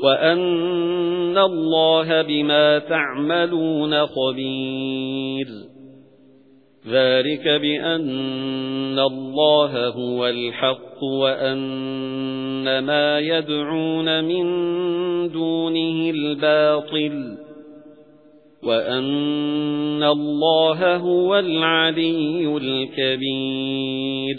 وَأَنَّ اللَّهَ بِمَا تَعْمَلُونَ خَبِيرٌ ذَلِكَ بِأَنَّ اللَّهَ هُوَ الْحَقُّ وَأَنَّ مَا يَدْعُونَ مِن دُونِهِ الْبَاطِلُ وَأَنَّ اللَّهَ هُوَ الْعَلِيُّ الْكَبِيرُ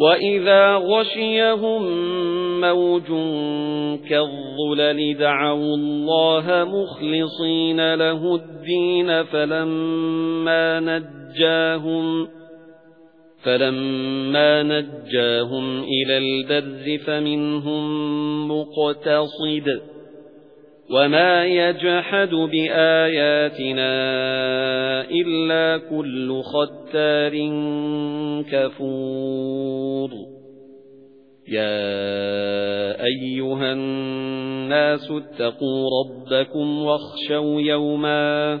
وَإِذَا غَشِيَهُم مَّوْجٌ كَالظُّلَلِ دَعَوُا اللَّهَ مُخْلِصِينَ لَهُ الدِّينَ فَلَمَّا نَجَّاهُمْ فَلَمَّا نَجَّاهُمْ إِلَى الْبَرِّ فَمِنْهُم مُّقْتَصِدٌ وَمَا يَجْحَدُ بِآيَاتِنَا إِلَّا كُلُّ خَتَّارٍ كَفُورٍ يَا أَيُّهَا النَّاسُ اتَّقُوا رَبَّكُمْ وَاخْشَوْا يَوْمًا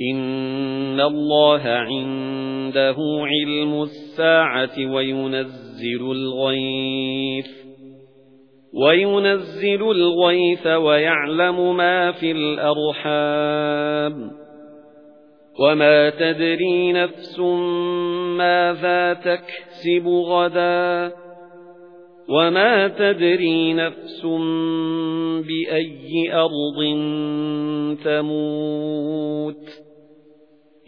إِنَّ اللَّهَ عِندَهُ عِلْمُ السَّاعَةِ وَيُنَزِّلُ الْغَيْثَ وَيُنَزِّلُ الْغَيْثَ وَيَعْلَمُ مَا فِي الْأَرْحَامِ وَمَا تَدْرِي نَفْسٌ مَاذَا تَكْسِبُ غَدًا وَمَا تَدْرِي نَفْسٌ بِأَيِّ أَرْضٍ تَمُوتُ